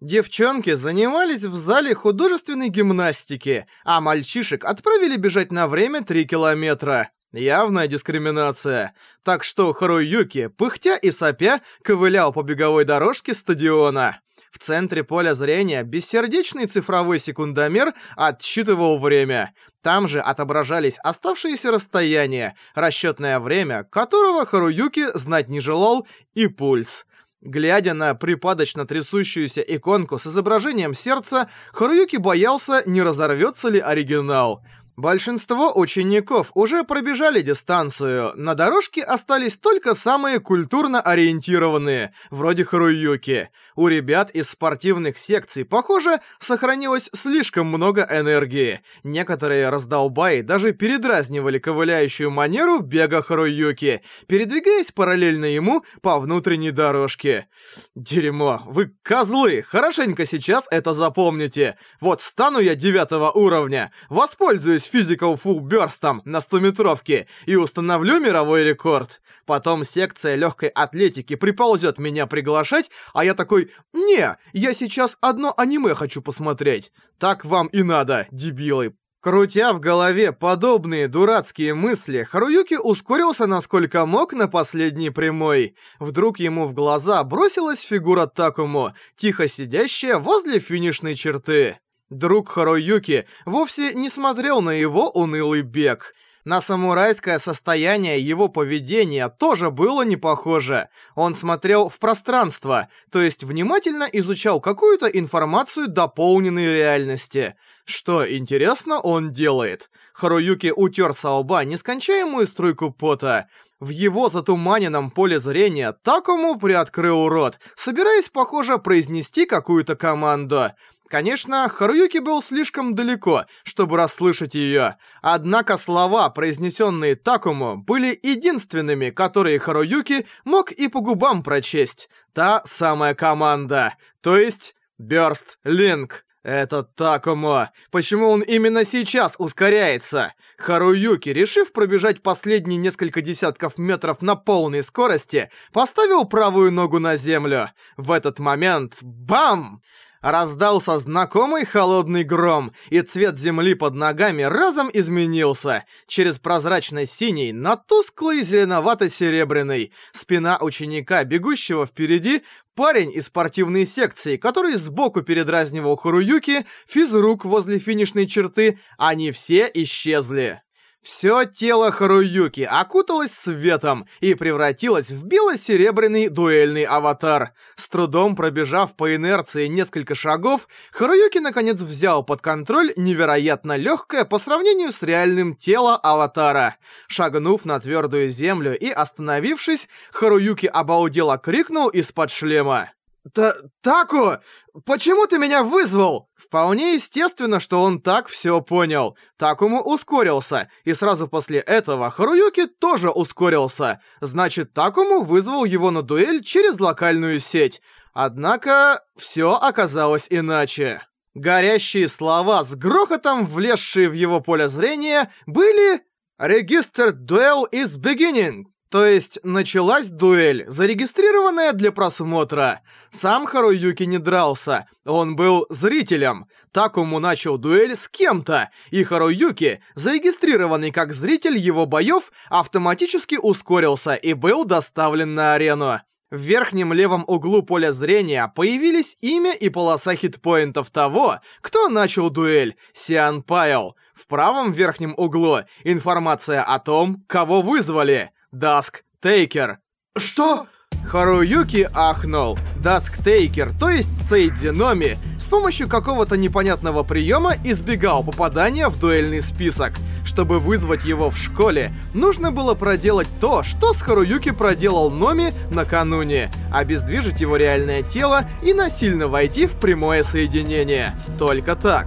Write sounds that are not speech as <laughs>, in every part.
Девчонки занимались в зале художественной гимнастики, а мальчишек отправили бежать на время 3 километра. Явная дискриминация. Так что Харуюки, пыхтя и сопя, ковылял по беговой дорожке стадиона. В центре поля зрения бессердечный цифровой секундомер отсчитывал время. Там же отображались оставшиеся расстояния, расчетное время, которого Харуюки знать не желал, и пульс. Глядя на припадочно трясущуюся иконку с изображением сердца, Харуюки боялся, не разорвется ли оригинал. Большинство учеников уже пробежали дистанцию, на дорожке остались только самые культурно ориентированные, вроде Харуюки. У ребят из спортивных секций, похоже, сохранилось слишком много энергии. Некоторые раздолбаи даже передразнивали ковыляющую манеру бега Харуюки, передвигаясь параллельно ему по внутренней дорожке. Дерьмо, вы козлы, хорошенько сейчас это запомните. Вот стану я девятого уровня, воспользуюсь физиков фулбёрстом на 100-метровке и установлю мировой рекорд. Потом секция легкой атлетики приползет меня приглашать, а я такой «Не, я сейчас одно аниме хочу посмотреть». Так вам и надо, дебилы. Крутя в голове подобные дурацкие мысли, Харуюки ускорился насколько мог на последней прямой. Вдруг ему в глаза бросилась фигура Такумо, тихо сидящая возле финишной черты. Друг Харуюки вовсе не смотрел на его унылый бег. На самурайское состояние его поведения тоже было не похоже. Он смотрел в пространство, то есть внимательно изучал какую-то информацию дополненной реальности. Что, интересно, он делает? Харуюки утер со лба нескончаемую струйку пота. В его затуманенном поле зрения Такому приоткрыл рот, собираясь, похоже, произнести какую-то команду. Конечно, Харуюки был слишком далеко, чтобы расслышать ее, однако слова, произнесенные Такому, были единственными, которые Харуюки мог и по губам прочесть. Та самая команда, то есть Бёрст Линк. Это Такому. Почему он именно сейчас ускоряется? Харуюки, решив пробежать последние несколько десятков метров на полной скорости, поставил правую ногу на землю. В этот момент... Бам! Раздался знакомый холодный гром, и цвет земли под ногами разом изменился. Через прозрачно-синий на тусклый зеленовато-серебряный. Спина ученика, бегущего впереди, парень из спортивной секции, который сбоку передразнивал Харуюки, физрук возле финишной черты, они все исчезли. Всё тело Харуюки окуталось светом и превратилось в бело-серебряный дуэльный аватар. С трудом пробежав по инерции несколько шагов, Харуюки наконец взял под контроль невероятно лёгкое по сравнению с реальным тело аватара. Шагнув на твёрдую землю и остановившись, Харуюки обалдело крикнул из-под шлема. «Таку, почему ты меня вызвал?» Вполне естественно, что он так все понял. Такому ускорился, и сразу после этого Харуюки тоже ускорился. Значит, Такому вызвал его на дуэль через локальную сеть. Однако, все оказалось иначе. Горящие слова, с грохотом влезшие в его поле зрения, были "Регистр Duel is beginning!» То есть началась дуэль, зарегистрированная для просмотра. Сам Харуюки не дрался, он был зрителем. Такому начал дуэль с кем-то, и Харуюки, зарегистрированный как зритель его боёв, автоматически ускорился и был доставлен на арену. В верхнем левом углу поля зрения появились имя и полоса хитпоинтов того, кто начал дуэль — Сиан Пайл. В правом верхнем углу — информация о том, кого вызвали. Даск Тейкер. Что? Харуюки ахнул. Даск Тейкер, то есть Сейдзиноми, с помощью какого-то непонятного приема избегал попадания в дуэльный список. Чтобы вызвать его в школе, нужно было проделать то, что с Харуюки проделал Номи накануне. Обездвижить его реальное тело и насильно войти в прямое соединение. Только так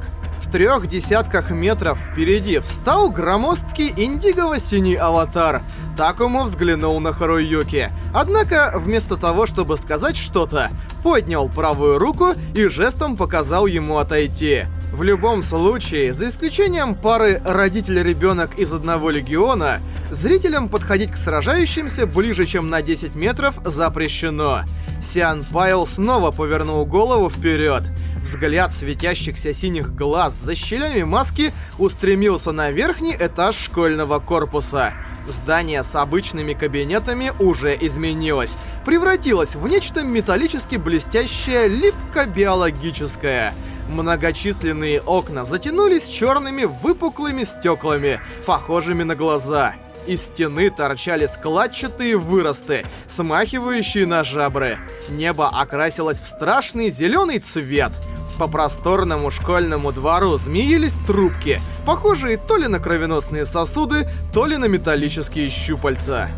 трех десятках метров впереди встал громоздкий индиго-синий аватар. Такому взглянул на Харуюки. Однако, вместо того, чтобы сказать что-то, поднял правую руку и жестом показал ему отойти. В любом случае, за исключением пары родитель-ребенок из одного легиона, зрителям подходить к сражающимся ближе, чем на 10 метров запрещено. Сиан Пайл снова повернул голову вперед. Взгляд светящихся синих глаз за щелями маски устремился на верхний этаж школьного корпуса. Здание с обычными кабинетами уже изменилось, превратилось в нечто металлически блестящее, липко-биологическое. Многочисленные окна затянулись черными выпуклыми стеклами, похожими на глаза. Из стены торчали складчатые выросты, смахивающие на жабры. Небо окрасилось в страшный зеленый цвет. По просторному школьному двору змеились трубки, похожие то ли на кровеносные сосуды, то ли на металлические щупальца.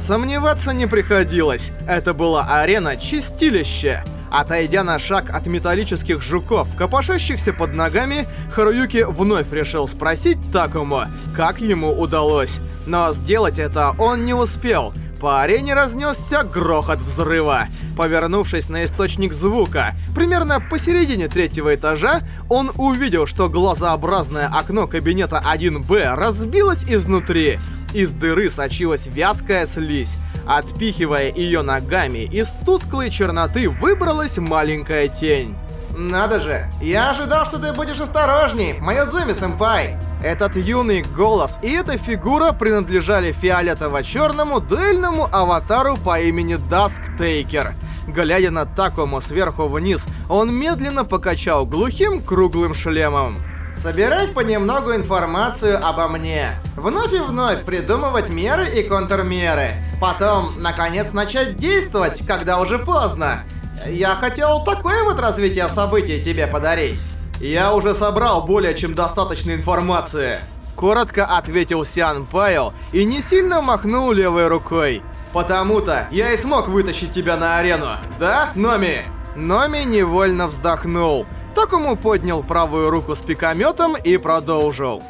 Сомневаться не приходилось. Это была арена-чистилище. Отойдя на шаг от металлических жуков, копошащихся под ногами, Харуюки вновь решил спросить Такому, как ему удалось. Но сделать это он не успел. По арене разнесся грохот взрыва. Повернувшись на источник звука, примерно посередине третьего этажа, он увидел, что глазообразное окно кабинета 1Б разбилось изнутри. Из дыры сочилась вязкая слизь. Отпихивая ее ногами, из тусклой черноты выбралась маленькая тень. «Надо же! Я ожидал, что ты будешь осторожней, Майодзуми-сэмпай!» Этот юный голос и эта фигура принадлежали фиолетово-черному дыльному аватару по имени Даск Тейкер. Глядя на Такому сверху вниз, он медленно покачал глухим круглым шлемом. Собирать понемногу информацию обо мне. Вновь и вновь придумывать меры и контрмеры. Потом, наконец, начать действовать, когда уже поздно. Я хотел такое вот развитие событий тебе подарить. Я уже собрал более чем достаточной информации. Коротко ответил Сиан Пайл и не сильно махнул левой рукой. Потому-то я и смог вытащить тебя на арену. Да, Номи? Номи невольно вздохнул. Такому поднял правую руку с пикометом и продолжил.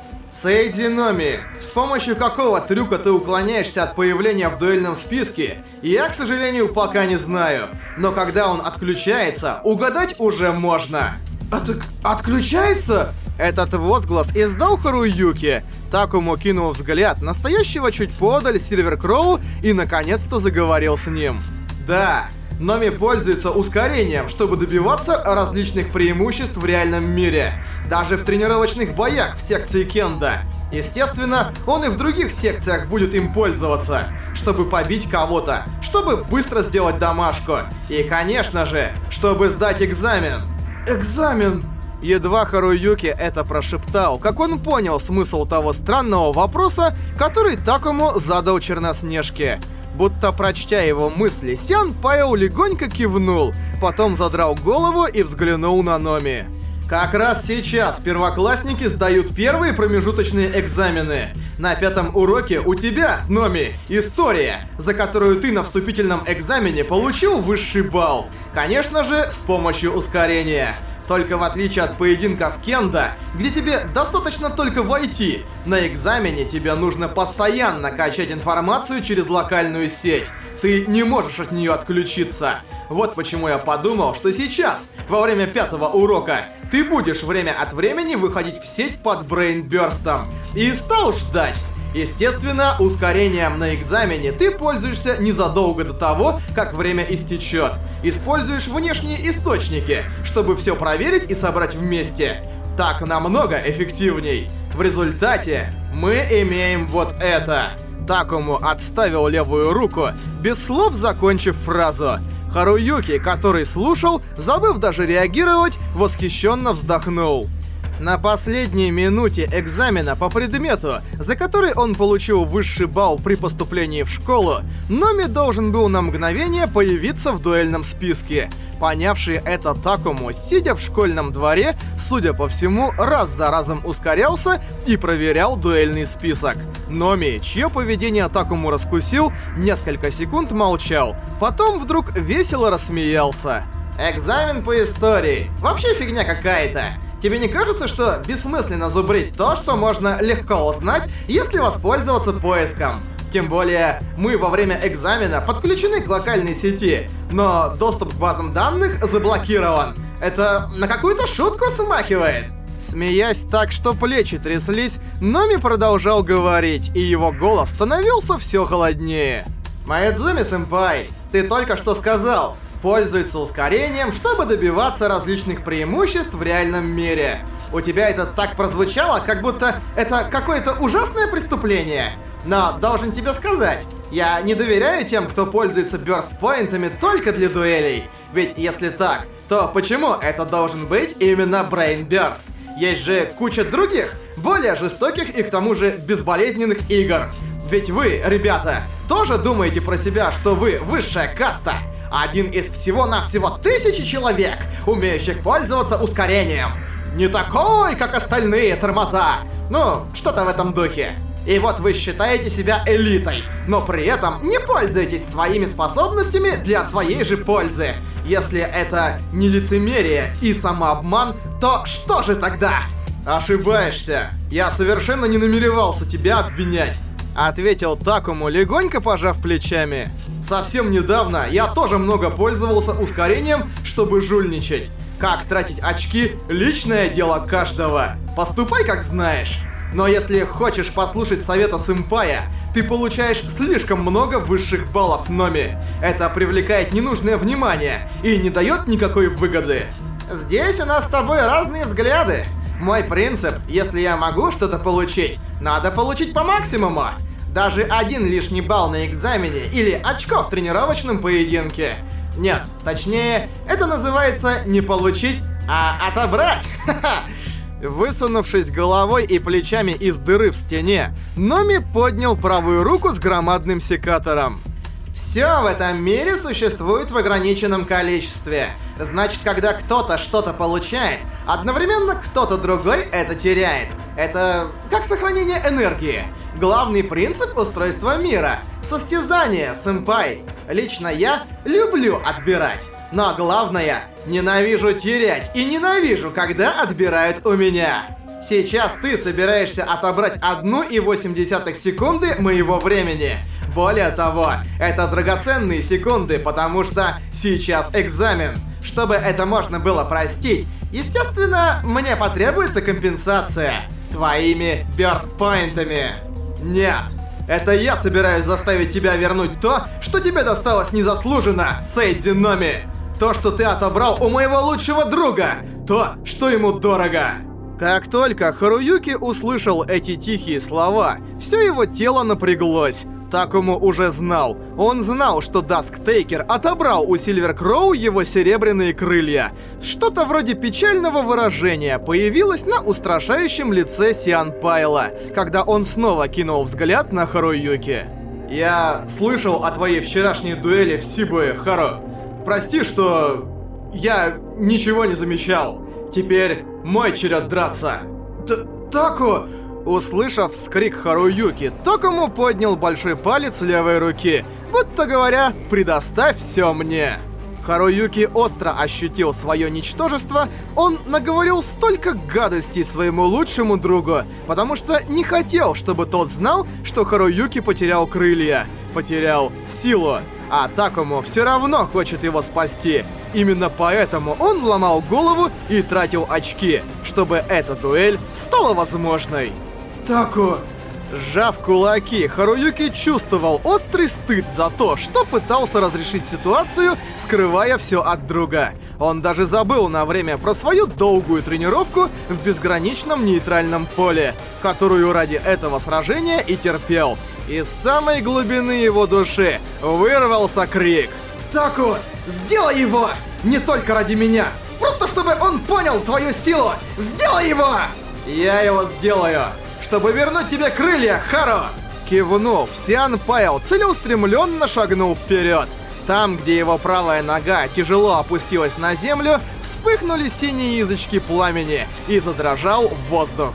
Сэйди Номи, с помощью какого трюка ты уклоняешься от появления в дуэльном списке, я, к сожалению, пока не знаю. Но когда он отключается, угадать уже можно. От отключается? Этот возглас издал Харуюки. Такому кинул взгляд настоящего чуть подаль Сильвер Кроу и наконец-то заговорил с ним. Да, Номи пользуется ускорением, чтобы добиваться различных преимуществ в реальном мире. Даже в тренировочных боях в секции Кенда. Естественно, он и в других секциях будет им пользоваться, чтобы побить кого-то, чтобы быстро сделать домашку. И, конечно же, чтобы сдать экзамен. Экзамен... Едва Харуюки это прошептал, как он понял смысл того странного вопроса, который Такому задал Черноснежке. Будто прочтя его мысли, Сян Паяо легонько кивнул, потом задрал голову и взглянул на Номи. Как раз сейчас первоклассники сдают первые промежуточные экзамены. На пятом уроке у тебя, Номи, история, за которую ты на вступительном экзамене получил высший балл. Конечно же, с помощью ускорения. Только в отличие от поединка в Кенда, где тебе достаточно только войти, на экзамене тебе нужно постоянно качать информацию через локальную сеть. Ты не можешь от нее отключиться. Вот почему я подумал, что сейчас, во время пятого урока, ты будешь время от времени выходить в сеть под брейнберстом. И стал ждать. Естественно, ускорением на экзамене ты пользуешься незадолго до того, как время истечет. Используешь внешние источники, чтобы все проверить и собрать вместе. Так намного эффективней. В результате мы имеем вот это. Такому отставил левую руку, без слов закончив фразу. Харуюки, который слушал, забыв даже реагировать, восхищенно вздохнул. На последней минуте экзамена по предмету, за который он получил высший балл при поступлении в школу, Номи должен был на мгновение появиться в дуэльном списке. Понявший это Такому, сидя в школьном дворе, судя по всему, раз за разом ускорялся и проверял дуэльный список. Номи, чье поведение Такому раскусил, несколько секунд молчал, потом вдруг весело рассмеялся. Экзамен по истории. Вообще фигня какая-то. Тебе не кажется, что бессмысленно зубрить то, что можно легко узнать, если воспользоваться поиском? Тем более, мы во время экзамена подключены к локальной сети, но доступ к базам данных заблокирован. Это на какую-то шутку смахивает. Смеясь так, что плечи тряслись, Номи продолжал говорить, и его голос становился все холоднее. «Маэдзуми-сэмпай, ты только что сказал, пользуется ускорением, чтобы добиваться различных преимуществ в реальном мире. У тебя это так прозвучало, как будто это какое-то ужасное преступление. Но должен тебе сказать, я не доверяю тем, кто пользуется бёрстпоинтами только для дуэлей. Ведь если так, то почему это должен быть именно брейнбёрст? Есть же куча других, более жестоких и к тому же безболезненных игр. Ведь вы, ребята, тоже думаете про себя, что вы высшая каста? Один из всего-навсего тысячи человек, умеющих пользоваться ускорением. Не такой, как остальные тормоза. Ну, что-то в этом духе. И вот вы считаете себя элитой, но при этом не пользуетесь своими способностями для своей же пользы. Если это не лицемерие и самообман, то что же тогда? Ошибаешься. Я совершенно не намеревался тебя обвинять. Ответил Такому, легонько пожав плечами. Совсем недавно я тоже много пользовался ускорением, чтобы жульничать. Как тратить очки – личное дело каждого. Поступай как знаешь. Но если хочешь послушать совета сэмпая, ты получаешь слишком много высших баллов в Номи. Это привлекает ненужное внимание и не дает никакой выгоды. Здесь у нас с тобой разные взгляды. Мой принцип, если я могу что-то получить, надо получить по максимуму. Даже один лишний балл на экзамене или очко в тренировочном поединке. Нет, точнее, это называется не получить, а отобрать. <laughs> Высунувшись головой и плечами из дыры в стене, Номи поднял правую руку с громадным секатором. Все в этом мире существует в ограниченном количестве. Значит, когда кто-то что-то получает, одновременно кто-то другой это теряет. Это как сохранение энергии. Главный принцип устройства мира. Состязание, сэмпай. Лично я люблю отбирать. Но главное, ненавижу терять и ненавижу, когда отбирают у меня. Сейчас ты собираешься отобрать 1,8 секунды моего времени. Более того, это драгоценные секунды, потому что сейчас экзамен. Чтобы это можно было простить, естественно, мне потребуется компенсация твоими бёрстпоинтами. Нет, это я собираюсь заставить тебя вернуть то, что тебе досталось незаслуженно, Сейди Номи. То, что ты отобрал у моего лучшего друга. То, что ему дорого. Как только Харуюки услышал эти тихие слова, все его тело напряглось. Таку уже знал. Он знал, что Дасктейкер отобрал у Сильвер Кроу его серебряные крылья. Что-то вроде печального выражения появилось на устрашающем лице Сиан Пайла, когда он снова кинул взгляд на Харуюки. «Я слышал о твоей вчерашней дуэли в Сибуе, Хару. Прости, что... я ничего не замечал. Теперь мой черед драться». Т Тако... Услышав скрик Харуюки, Токому поднял большой палец левой руки, будто говоря «предоставь все мне». Харуюки остро ощутил свое ничтожество, он наговорил столько гадостей своему лучшему другу, потому что не хотел, чтобы тот знал, что Харуюки потерял крылья, потерял силу, а Такому все равно хочет его спасти. Именно поэтому он ломал голову и тратил очки, чтобы эта дуэль стала возможной атаку! Сжав кулаки, Харуюки чувствовал острый стыд за то, что пытался разрешить ситуацию, скрывая все от друга. Он даже забыл на время про свою долгую тренировку в безграничном нейтральном поле, которую ради этого сражения и терпел. Из самой глубины его души вырвался крик. «Таку, сделай его! Не только ради меня! Просто чтобы он понял твою силу! Сделай его!» «Я его сделаю!» чтобы вернуть тебе крылья, Харо!» Кивнув, Сиан Пайл целеустремленно шагнул вперед. Там, где его правая нога тяжело опустилась на землю, вспыхнули синие язычки пламени и задрожал воздух.